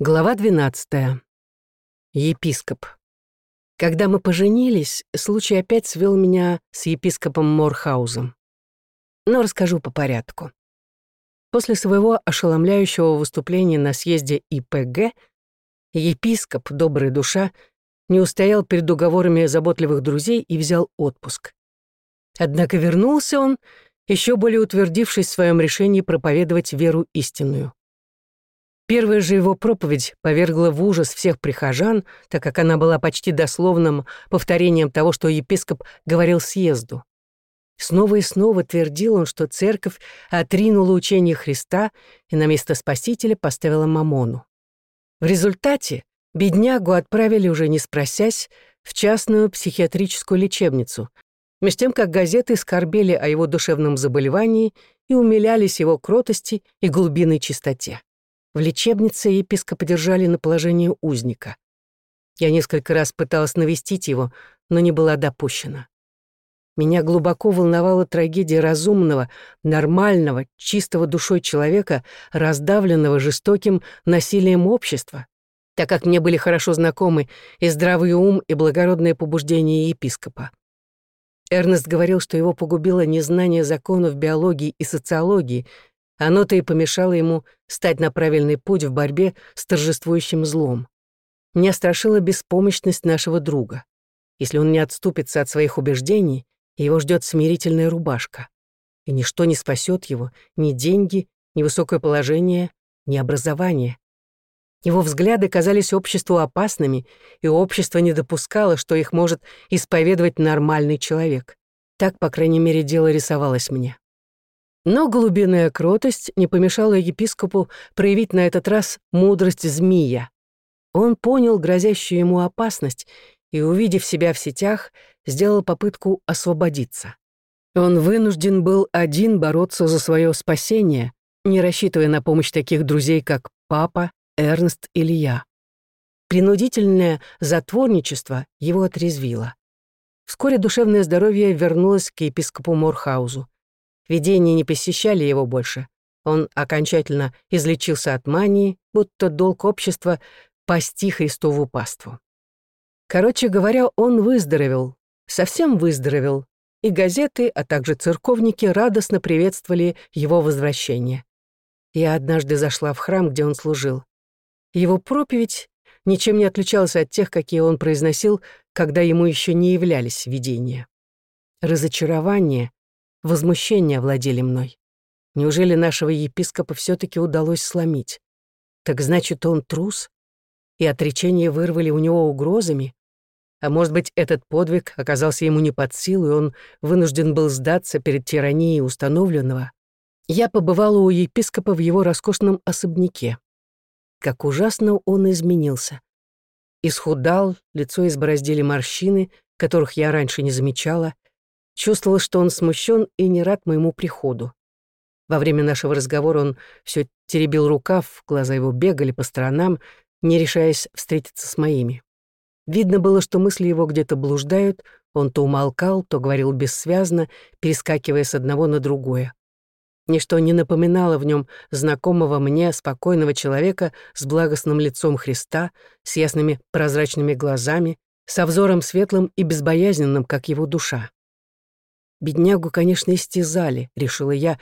Глава 12. Епископ. Когда мы поженились, случай опять свел меня с епископом Морхаузом. Но расскажу по порядку. После своего ошеломляющего выступления на съезде ИПГ епископ, добрая душа, не устоял перед уговорами заботливых друзей и взял отпуск. Однако вернулся он, еще более утвердившись в своем решении проповедовать веру истинную. Первая же его проповедь повергла в ужас всех прихожан, так как она была почти дословным повторением того, что епископ говорил съезду. Снова и снова твердил он, что церковь отринула учение Христа и на место Спасителя поставила Мамону. В результате беднягу отправили уже не спросясь в частную психиатрическую лечебницу, меж тем как газеты скорбели о его душевном заболевании и умилялись его кротости и глубинной чистоте. В лечебнице епископа держали на положении узника. Я несколько раз пыталась навестить его, но не была допущена. Меня глубоко волновала трагедия разумного, нормального, чистого душой человека, раздавленного жестоким насилием общества, так как мне были хорошо знакомы и здравый ум, и благородное побуждение епископа. Эрнест говорил, что его погубило незнание законов биологии и социологии, оно-то и помешало ему стать на правильный путь в борьбе с торжествующим злом. Меня страшила беспомощность нашего друга. Если он не отступится от своих убеждений, его ждет смирительная рубашка. И ничто не спасет его, ни деньги, ни высокое положение, ни образование. Его взгляды казались обществу опасными, и общество не допускало, что их может исповедовать нормальный человек. Так, по крайней мере, дело рисовалось мне. Но глубинная кротость не помешала епископу проявить на этот раз мудрость змея. Он понял грозящую ему опасность и, увидев себя в сетях, сделал попытку освободиться. Он вынужден был один бороться за свое спасение, не рассчитывая на помощь таких друзей, как папа, Эрнст или я. Принудительное затворничество его отрезвило. Вскоре душевное здоровье вернулось к епископу Морхаузу. Видения не посещали его больше. Он окончательно излечился от мании, будто долг общества пасти Христову паству. Короче говоря, он выздоровел, совсем выздоровел, и газеты, а также церковники радостно приветствовали его возвращение. Я однажды зашла в храм, где он служил. Его проповедь ничем не отличалась от тех, какие он произносил, когда ему еще не являлись видения. Разочарование, Возмущение овладели мной. Неужели нашего епископа все таки удалось сломить? Так значит, он трус? И отречение вырвали у него угрозами? А может быть, этот подвиг оказался ему не под силу, и он вынужден был сдаться перед тиранией установленного? Я побывала у епископа в его роскошном особняке. Как ужасно он изменился. Исхудал, лицо избороздили морщины, которых я раньше не замечала, Чувствовал, что он смущен и не рад моему приходу. Во время нашего разговора он все теребил рукав, глаза его бегали по сторонам, не решаясь встретиться с моими. Видно было, что мысли его где-то блуждают, он то умолкал, то говорил бессвязно, перескакивая с одного на другое. Ничто не напоминало в нем знакомого мне спокойного человека с благостным лицом Христа, с ясными прозрачными глазами, со взором светлым и безбоязненным, как его душа. Беднягу, конечно, истязали, решила я,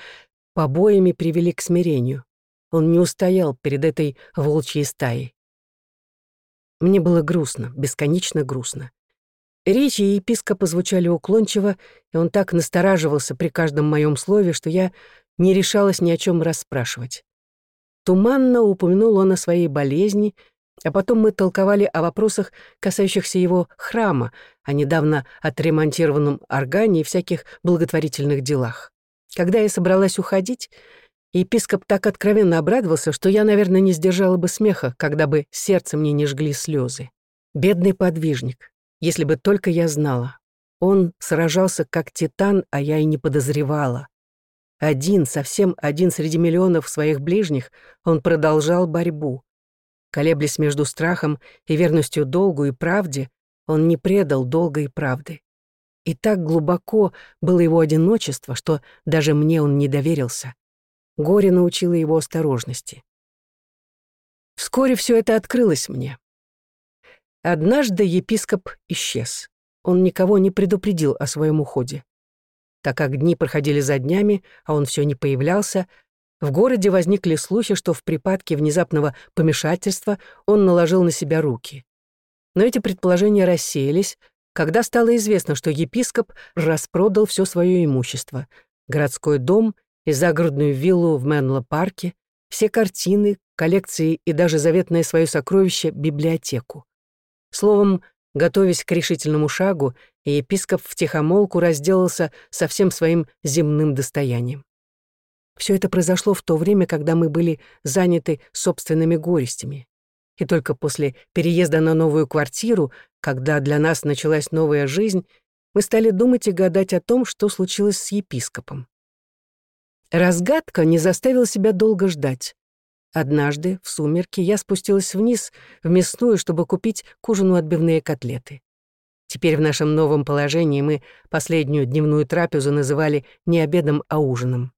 побоями привели к смирению. Он не устоял перед этой волчьей стаей. Мне было грустно, бесконечно грустно. Речи епископа звучали уклончиво, и он так настораживался при каждом моем слове, что я не решалась ни о чем расспрашивать. Туманно упомянул он о своей болезни, а потом мы толковали о вопросах, касающихся его храма, о недавно отремонтированном органе и всяких благотворительных делах. Когда я собралась уходить, епископ так откровенно обрадовался, что я, наверное, не сдержала бы смеха, когда бы сердце мне не жгли слезы. Бедный подвижник, если бы только я знала. Он сражался как титан, а я и не подозревала. Один, совсем один среди миллионов своих ближних, он продолжал борьбу. Колеблясь между страхом и верностью долгу и правде, он не предал долга и правды. И так глубоко было его одиночество, что даже мне он не доверился. Горе научило его осторожности. Вскоре все это открылось мне. Однажды епископ исчез. Он никого не предупредил о своем уходе. Так как дни проходили за днями, а он все не появлялся, в городе возникли слухи, что в припадке внезапного помешательства он наложил на себя руки. Но эти предположения рассеялись, когда стало известно, что епископ распродал все свое имущество — городской дом и загородную виллу в Менло-парке, все картины, коллекции и даже заветное свое сокровище — библиотеку. Словом, готовясь к решительному шагу, епископ втихомолку разделался со всем своим земным достоянием. Все это произошло в то время, когда мы были заняты собственными горестями. И только после переезда на новую квартиру, когда для нас началась новая жизнь, мы стали думать и гадать о том, что случилось с епископом. Разгадка не заставила себя долго ждать. Однажды, в сумерки, я спустилась вниз в мясную, чтобы купить к ужину отбивные котлеты. Теперь в нашем новом положении мы последнюю дневную трапезу называли не обедом, а ужином.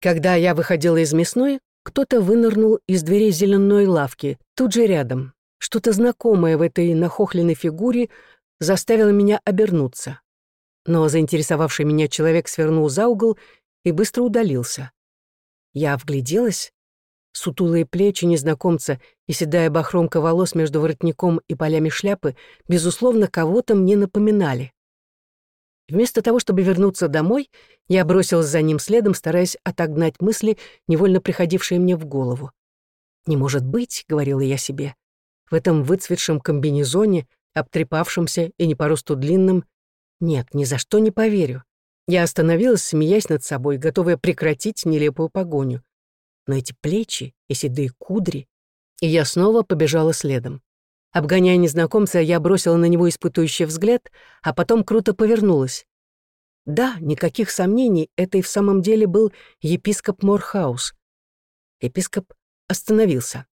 Когда я выходила из мясной, кто-то вынырнул из дверей зеленой лавки, тут же рядом. Что-то знакомое в этой нахохленной фигуре заставило меня обернуться. Но заинтересовавший меня человек свернул за угол и быстро удалился. Я вгляделась. Сутулые плечи незнакомца и седая бахромка волос между воротником и полями шляпы, безусловно, кого-то мне напоминали. Вместо того, чтобы вернуться домой, я бросилась за ним следом, стараясь отогнать мысли, невольно приходившие мне в голову. «Не может быть», — говорила я себе, — «в этом выцветшем комбинезоне, обтрепавшемся и не по росту длинном, нет, ни за что не поверю». Я остановилась, смеясь над собой, готовая прекратить нелепую погоню. Но эти плечи и седые кудри... И я снова побежала следом. Обгоняя незнакомца, я бросила на него испытующий взгляд, а потом круто повернулась. Да, никаких сомнений, это и в самом деле был епископ Морхаус. Епископ остановился.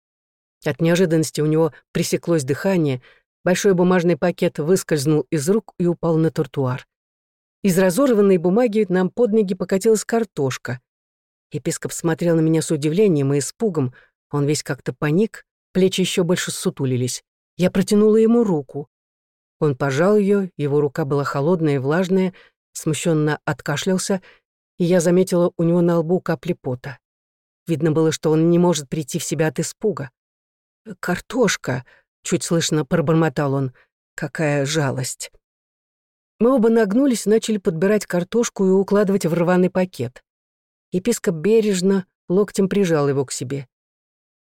От неожиданности у него пресеклось дыхание, большой бумажный пакет выскользнул из рук и упал на тротуар. Из разорванной бумаги нам под ноги покатилась картошка. Епископ смотрел на меня с удивлением и испугом, он весь как-то паник, плечи еще больше сутулились. Я протянула ему руку. Он пожал ее, его рука была холодная и влажная, смущенно откашлялся, и я заметила у него на лбу капли пота. Видно было, что он не может прийти в себя от испуга. «Картошка!» — чуть слышно пробормотал он. «Какая жалость!» Мы оба нагнулись начали подбирать картошку и укладывать в рваный пакет. Епископ бережно локтем прижал его к себе.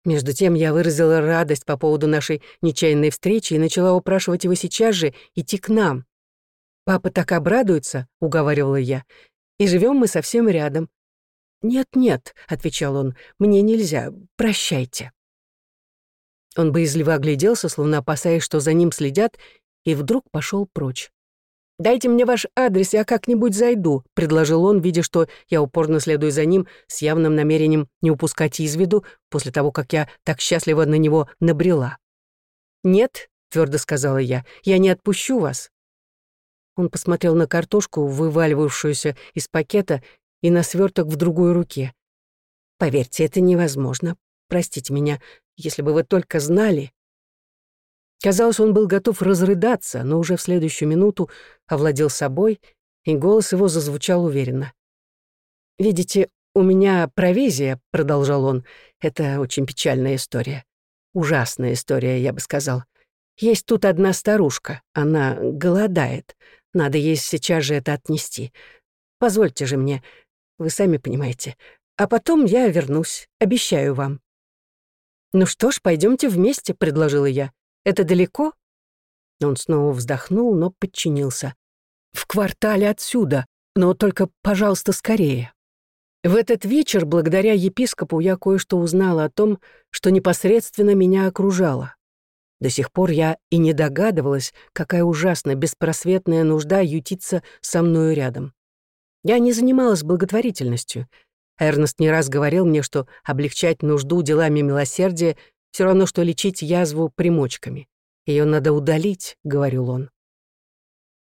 Между тем я выразила радость по поводу нашей нечаянной встречи и начала упрашивать его сейчас же идти к нам. «Папа так обрадуется», — уговаривала я, — «и живем мы совсем рядом». «Нет-нет», — отвечал он, — «мне нельзя, прощайте». Он боязливо огляделся, словно опасаясь, что за ним следят, и вдруг пошел прочь. «Дайте мне ваш адрес, я как-нибудь зайду», — предложил он, видя, что я упорно следую за ним с явным намерением не упускать из виду после того, как я так счастливо на него набрела. «Нет», — твердо сказала я, — «я не отпущу вас». Он посмотрел на картошку, вываливавшуюся из пакета, и на сверток в другой руке. «Поверьте, это невозможно. Простите меня, если бы вы только знали...» Казалось, он был готов разрыдаться, но уже в следующую минуту овладел собой, и голос его зазвучал уверенно. «Видите, у меня провизия», — продолжал он. «Это очень печальная история. Ужасная история, я бы сказал. Есть тут одна старушка. Она голодает. Надо ей сейчас же это отнести. Позвольте же мне. Вы сами понимаете. А потом я вернусь. Обещаю вам». «Ну что ж, пойдемте вместе», — предложила я. Это далеко?» Он снова вздохнул, но подчинился. «В квартале отсюда, но только, пожалуйста, скорее». В этот вечер, благодаря епископу, я кое-что узнала о том, что непосредственно меня окружало. До сих пор я и не догадывалась, какая ужасно беспросветная нужда ютиться со мною рядом. Я не занималась благотворительностью. Эрнест не раз говорил мне, что облегчать нужду делами милосердия все равно, что лечить язву примочками. Ее надо удалить, — говорил он.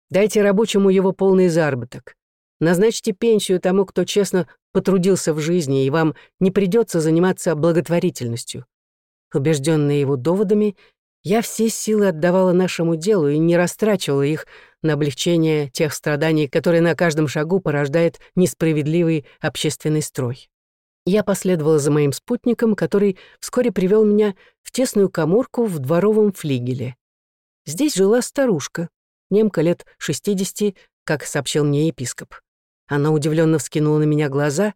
Дайте рабочему его полный заработок. Назначьте пенсию тому, кто честно потрудился в жизни, и вам не придется заниматься благотворительностью. Убежденная его доводами, я все силы отдавала нашему делу и не растрачивала их на облегчение тех страданий, которые на каждом шагу порождает несправедливый общественный строй. Я последовала за моим спутником, который вскоре привел меня в тесную коморку в дворовом флигеле. Здесь жила старушка, немка лет 60, как сообщил мне епископ. Она удивленно вскинула на меня глаза,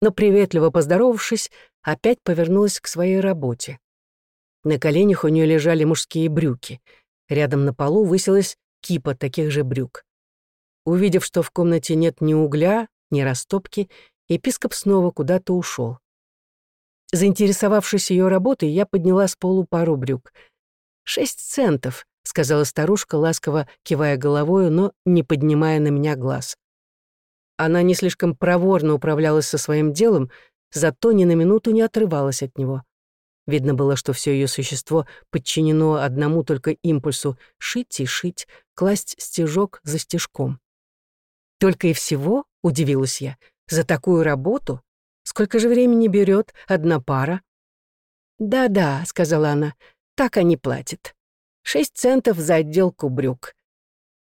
но, приветливо поздоровавшись, опять повернулась к своей работе. На коленях у нее лежали мужские брюки. Рядом на полу высилась кипа таких же брюк. Увидев, что в комнате нет ни угля, ни растопки, епископ снова куда-то ушел. Заинтересовавшись ее работой, я подняла с полу пару брюк. «Шесть центов», — сказала старушка, ласково кивая головою, но не поднимая на меня глаз. Она не слишком проворно управлялась со своим делом, зато ни на минуту не отрывалась от него. Видно было, что все ее существо подчинено одному только импульсу — шить и шить, класть стежок за стежком. «Только и всего?» — удивилась я. «За такую работу? Сколько же времени берет одна пара?» «Да-да», — сказала она, — «так они платят. Шесть центов за отделку брюк.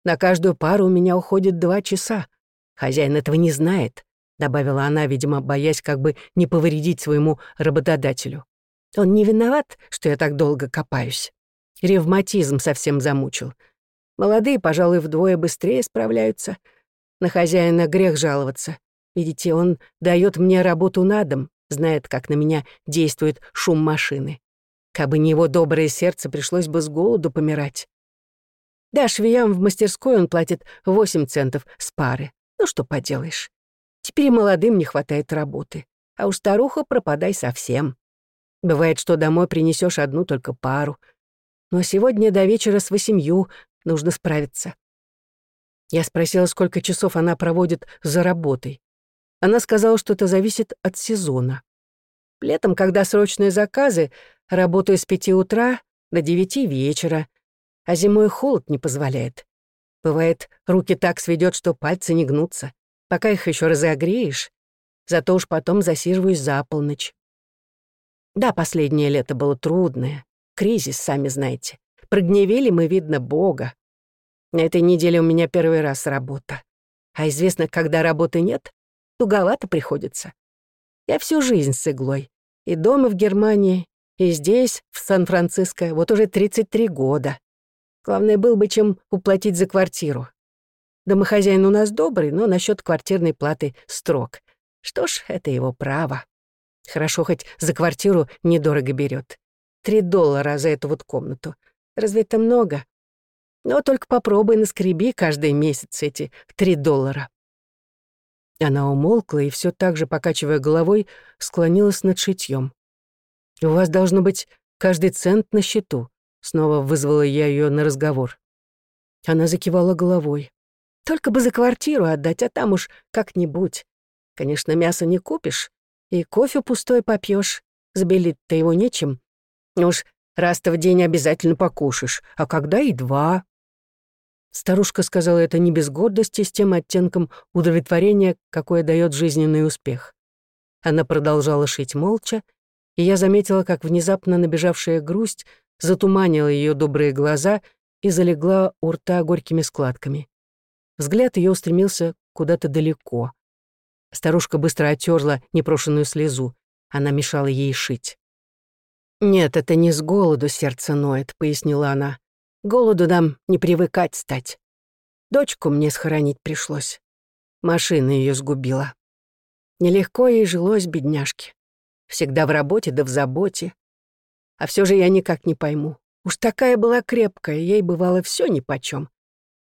На каждую пару у меня уходит два часа. Хозяин этого не знает», — добавила она, видимо, боясь как бы не повредить своему работодателю. Он не виноват, что я так долго копаюсь. Ревматизм совсем замучил. Молодые, пожалуй, вдвое быстрее справляются. На хозяина грех жаловаться. Видите, он дает мне работу на дом, знает, как на меня действует шум машины. Кабы не его доброе сердце, пришлось бы с голоду помирать. Да, швеям в мастерской он платит 8 центов с пары. Ну что поделаешь. Теперь молодым не хватает работы. А у старуха пропадай совсем. Бывает, что домой принесешь одну только пару. Но сегодня до вечера с восемью нужно справиться. Я спросила, сколько часов она проводит за работой. Она сказала, что это зависит от сезона. Летом, когда срочные заказы, работаю с пяти утра до девяти вечера, а зимой холод не позволяет. Бывает, руки так сведет, что пальцы не гнутся. Пока их еще разогреешь, зато уж потом засиживаюсь за полночь. Да, последнее лето было трудное. Кризис, сами знаете. Прогневели мы, видно, Бога. На этой неделе у меня первый раз работа. А известно, когда работы нет, туговато приходится. Я всю жизнь с иглой. И дома в Германии, и здесь, в Сан-Франциско, вот уже 33 года. Главное, был бы чем уплатить за квартиру. Домохозяин у нас добрый, но насчет квартирной платы строг. Что ж, это его право. Хорошо, хоть за квартиру недорого берет. Три доллара за эту вот комнату. Разве это много? Но только попробуй наскреби каждый месяц эти три доллара. Она умолкла и все так же, покачивая головой, склонилась над шитьем. «У вас должно быть каждый цент на счету», — снова вызвала я ее на разговор. Она закивала головой. «Только бы за квартиру отдать, а там уж как-нибудь. Конечно, мясо не купишь, и кофе пустой попьешь. Забелить-то его нечем. Уж раз-то в день обязательно покушаешь, а когда и два. Старушка сказала это не без гордости, с тем оттенком удовлетворения, какое дает жизненный успех. Она продолжала шить молча, и я заметила, как внезапно набежавшая грусть затуманила ее добрые глаза и залегла у рта горькими складками. Взгляд ее устремился куда-то далеко. Старушка быстро оттерла непрошенную слезу. Она мешала ей шить. «Нет, это не с голоду сердце ноет», — пояснила она. «Голоду нам не привыкать стать. Дочку мне схоронить пришлось. Машина ее сгубила. Нелегко ей жилось, бедняжке. Всегда в работе да в заботе. А все же я никак не пойму. Уж такая была крепкая, ей бывало все нипочем.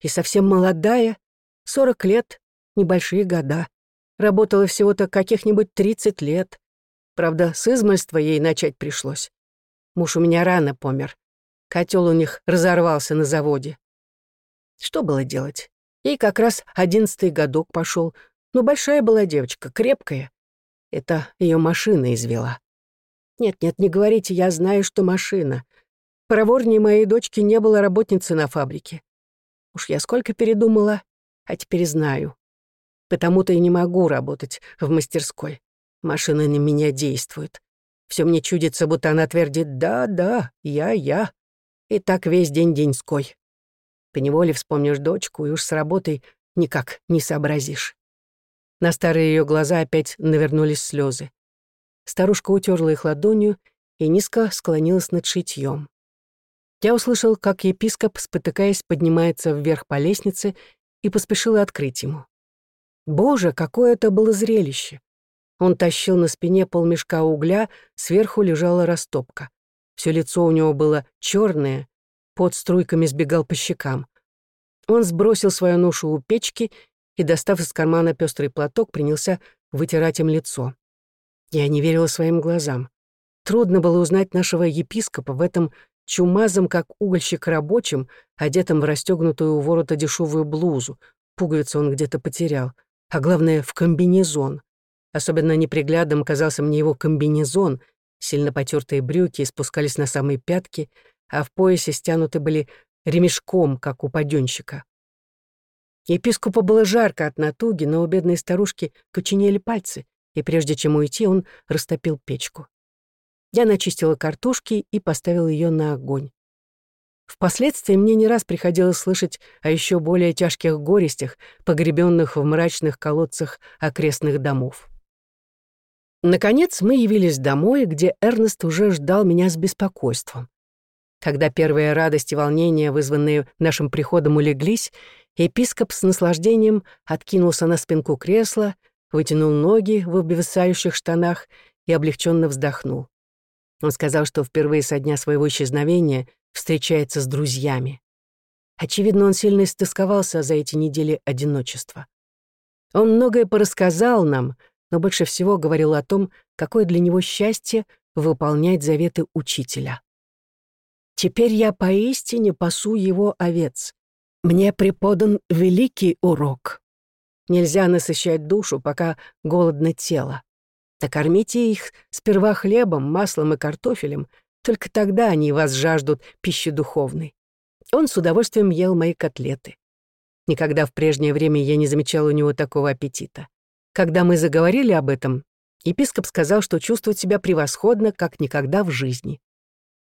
И совсем молодая, сорок лет, небольшие года. Работала всего-то каких-нибудь 30 лет. Правда, с измольства ей начать пришлось. Муж у меня рано помер. Котел у них разорвался на заводе. Что было делать? Ей как раз одиннадцатый годок пошел. Но большая была девочка, крепкая. Это ее машина извела. Нет-нет, не говорите, я знаю, что машина. Проворнее моей дочки не было работницы на фабрике. Уж я сколько передумала, а теперь знаю. Потому-то и не могу работать в мастерской. Машина на меня действует. Все мне чудится, будто она твердит «да, да, я, я». И так весь день деньской. Поневоле вспомнишь дочку, и уж с работой никак не сообразишь. На старые ее глаза опять навернулись слезы. Старушка утерла их ладонью и низко склонилась над шитьем. Я услышал, как епископ, спотыкаясь, поднимается вверх по лестнице и поспешил открыть ему. Боже, какое это было зрелище! Он тащил на спине полмешка угля, сверху лежала растопка. Все лицо у него было черное, под струйками сбегал по щекам. Он сбросил свою ношу у печки и, достав из кармана пестрый платок, принялся вытирать им лицо. Я не верила своим глазам. Трудно было узнать нашего епископа в этом чумазом, как угольщик рабочим, одетом в расстегнутую у ворота дешевую блузу. Пуговицу он где-то потерял. А главное, в комбинезон. Особенно неприглядным казался мне его комбинезон. Сильно потертые брюки спускались на самые пятки, а в поясе стянуты были ремешком, как у паденщика. Епископу было жарко от натуги, но у бедной старушки коченели пальцы, и прежде чем уйти, он растопил печку. Я начистила картошки и поставила ее на огонь. Впоследствии мне не раз приходилось слышать о еще более тяжких горестях, погребенных в мрачных колодцах окрестных домов. Наконец мы явились домой, где Эрнест уже ждал меня с беспокойством. Когда первая радость и волнение, вызванные нашим приходом, улеглись, епископ с наслаждением откинулся на спинку кресла, вытянул ноги в обвисающих штанах и облегченно вздохнул. Он сказал, что впервые со дня своего исчезновения встречается с друзьями. Очевидно, он сильно истосковался за эти недели одиночества. Он многое порассказал нам, но больше всего говорил о том, какое для него счастье выполнять заветы учителя. Теперь я поистине пасу его овец. Мне преподан великий урок. Нельзя насыщать душу, пока голодно тело. Накормите их сперва хлебом, маслом и картофелем, только тогда они вас жаждут пищи духовной. Он с удовольствием ел мои котлеты. Никогда в прежнее время я не замечал у него такого аппетита. Когда мы заговорили об этом, епископ сказал, что чувствует себя превосходно, как никогда в жизни.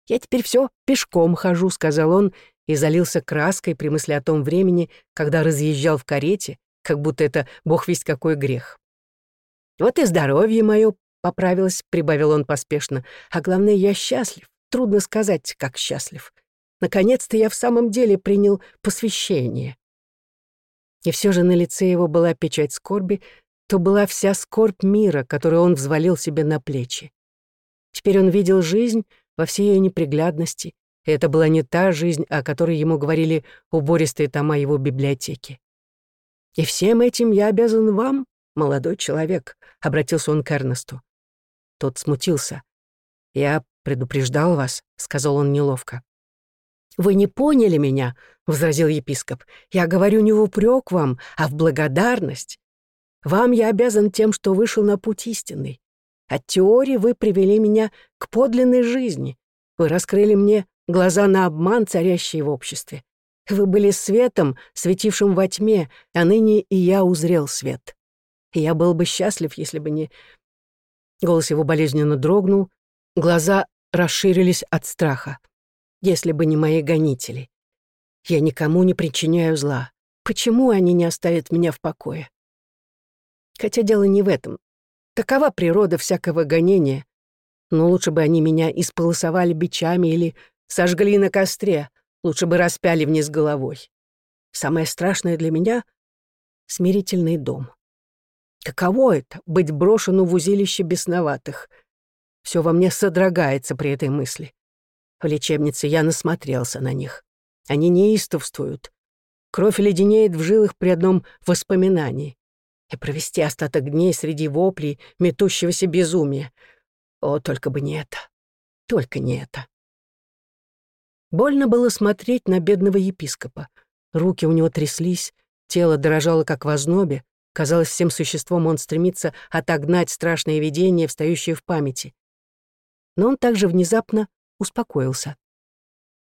«Я теперь все пешком хожу», — сказал он, и залился краской при мысли о том времени, когда разъезжал в карете, как будто это бог весть какой грех. «Вот и здоровье мое поправилось», — прибавил он поспешно. «А главное, я счастлив. Трудно сказать, как счастлив. Наконец-то я в самом деле принял посвящение». И все же на лице его была печать скорби, то была вся скорбь мира, которую он взвалил себе на плечи. Теперь он видел жизнь во всей ее неприглядности, и это была не та жизнь, о которой ему говорили убористые тома его библиотеки. «И всем этим я обязан вам, молодой человек», — обратился он к Эрнесту. Тот смутился. «Я предупреждал вас», — сказал он неловко. «Вы не поняли меня», — возразил епископ. «Я говорю не в упрек вам, а в благодарность. Вам я обязан тем, что вышел на путь истинный. От теории вы привели меня к подлинной жизни. Вы раскрыли мне глаза на обман, царящий в обществе. Вы были светом, светившим во тьме, а ныне и я узрел свет. Я был бы счастлив, если бы не... Голос его болезненно дрогнул, глаза расширились от страха. Если бы не мои гонители. Я никому не причиняю зла. Почему они не оставят меня в покое? Хотя дело не в этом. Такова природа всякого гонения. Но лучше бы они меня исполосовали бичами или сожгли на костре, лучше бы распяли вниз головой. Самое страшное для меня — смирительный дом. Каково это — быть брошену в узилище бесноватых? Все во мне содрогается при этой мысли. В лечебнице я насмотрелся на них. Они неистовствуют. Кровь леденеет в жилах при одном воспоминании и провести остаток дней среди воплей метущегося безумия. О, только бы не это. Только не это. Больно было смотреть на бедного епископа. Руки у него тряслись, тело дрожало, как в ознобе. Казалось, всем существом он стремится отогнать страшные видения, встающие в памяти. Но он также внезапно успокоился.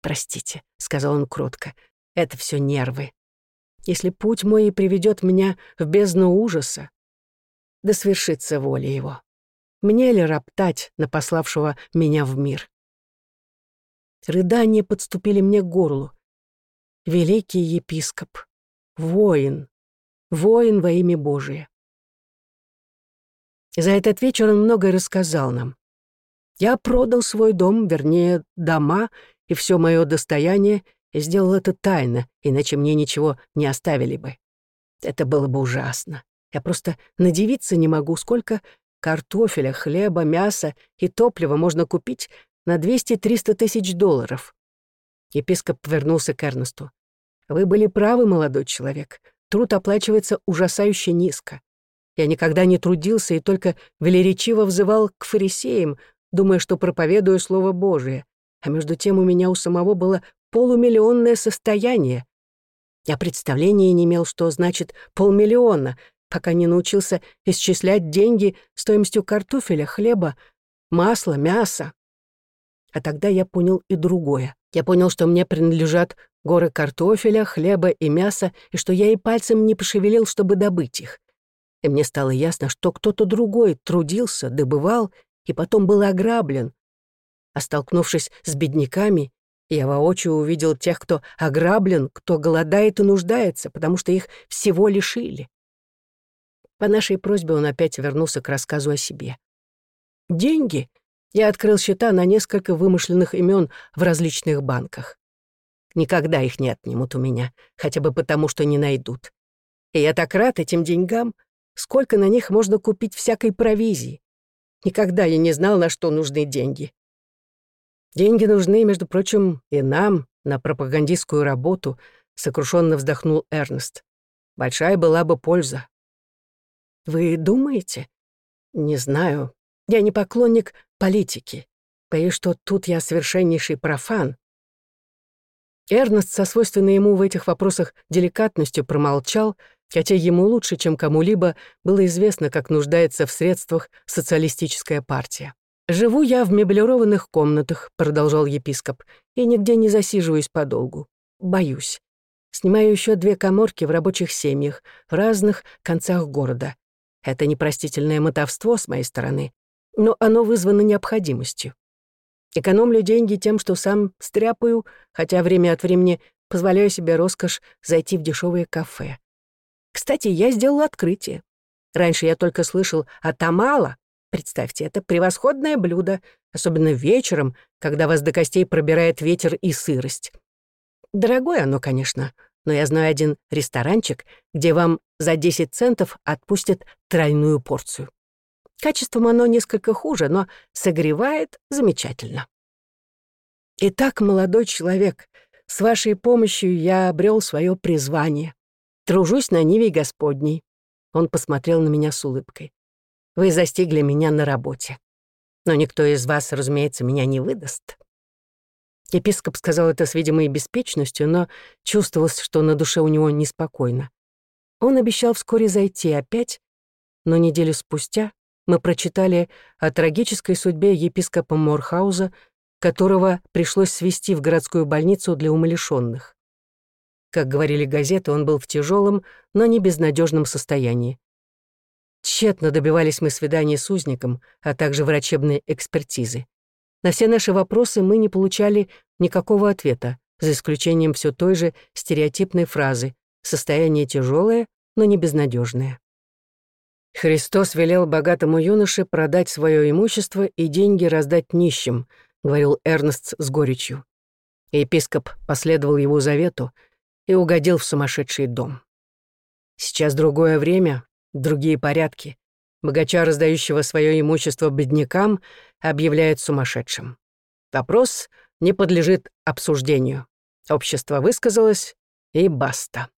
«Простите», — сказал он кротко, — «это все нервы если путь мой и приведет меня в бездну ужаса, да свершится воля его. Мне ли роптать на пославшего меня в мир? Рыдания подступили мне к горлу. Великий епископ, воин, воин во имя Божие. За этот вечер он многое рассказал нам. Я продал свой дом, вернее, дома и все мое достояние, сделал это тайно, иначе мне ничего не оставили бы. Это было бы ужасно. Я просто надевиться не могу, сколько картофеля, хлеба, мяса и топлива можно купить на 200-300 тысяч долларов. Епископ вернулся к Эрнесту. «Вы были правы, молодой человек. Труд оплачивается ужасающе низко. Я никогда не трудился и только велеречиво взывал к фарисеям, думая, что проповедую Слово Божие. А между тем у меня у самого было полумиллионное состояние. Я представления не имел, что значит полмиллиона, пока не научился исчислять деньги стоимостью картофеля, хлеба, масла, мяса. А тогда я понял и другое. Я понял, что мне принадлежат горы картофеля, хлеба и мяса, и что я и пальцем не пошевелил, чтобы добыть их. И мне стало ясно, что кто-то другой трудился, добывал и потом был ограблен. А столкнувшись с бедняками, я воочию увидел тех, кто ограблен, кто голодает и нуждается, потому что их всего лишили. По нашей просьбе он опять вернулся к рассказу о себе. Деньги. Я открыл счета на несколько вымышленных имен в различных банках. Никогда их не отнимут у меня, хотя бы потому, что не найдут. И я так рад этим деньгам, сколько на них можно купить всякой провизии. Никогда я не знал, на что нужны деньги. Деньги нужны, между прочим, и нам на пропагандистскую работу, сокрушенно вздохнул Эрнест. Большая была бы польза. Вы думаете? Не знаю. Я не поклонник политики. Боюсь, что тут я совершеннейший профан. Эрнест со свойственной ему в этих вопросах деликатностью промолчал, хотя ему лучше, чем кому-либо, было известно, как нуждается в средствах социалистическая партия. «Живу я в меблированных комнатах», — продолжал епископ, «и нигде не засиживаюсь подолгу. Боюсь. Снимаю еще две коморки в рабочих семьях в разных концах города. Это непростительное мотовство с моей стороны, но оно вызвано необходимостью. Экономлю деньги тем, что сам стряпаю, хотя время от времени позволяю себе роскошь зайти в дешевые кафе. Кстати, я сделал открытие. Раньше я только слышал о тамала. Представьте, это превосходное блюдо, особенно вечером, когда вас до костей пробирает ветер и сырость. Дорогое оно, конечно, но я знаю один ресторанчик, где вам за 10 центов отпустят тройную порцию. Качеством оно несколько хуже, но согревает замечательно. Итак, молодой человек, с вашей помощью я обрел свое призвание. Тружусь на Ниве Господней. Он посмотрел на меня с улыбкой. Вы застигли меня на работе. Но никто из вас, разумеется, меня не выдаст. Епископ сказал это с видимой беспечностью, но чувствовалось, что на душе у него неспокойно. Он обещал вскоре зайти опять, но неделю спустя мы прочитали о трагической судьбе епископа Морхауза, которого пришлось свести в городскую больницу для умалишенных. Как говорили газеты, он был в тяжелом, но не безнадежном состоянии. Тщетно добивались мы свидания с узником, а также врачебной экспертизы. На все наши вопросы мы не получали никакого ответа, за исключением все той же стереотипной фразы «состояние тяжелое, но не безнадежное». «Христос велел богатому юноше продать свое имущество и деньги раздать нищим», — говорил Эрнест с горечью. Епископ последовал его завету и угодил в сумасшедший дом. Сейчас другое время, другие порядки. Богача, раздающего свое имущество беднякам, объявляет сумасшедшим. Вопрос не подлежит обсуждению. Общество высказалось, и баста.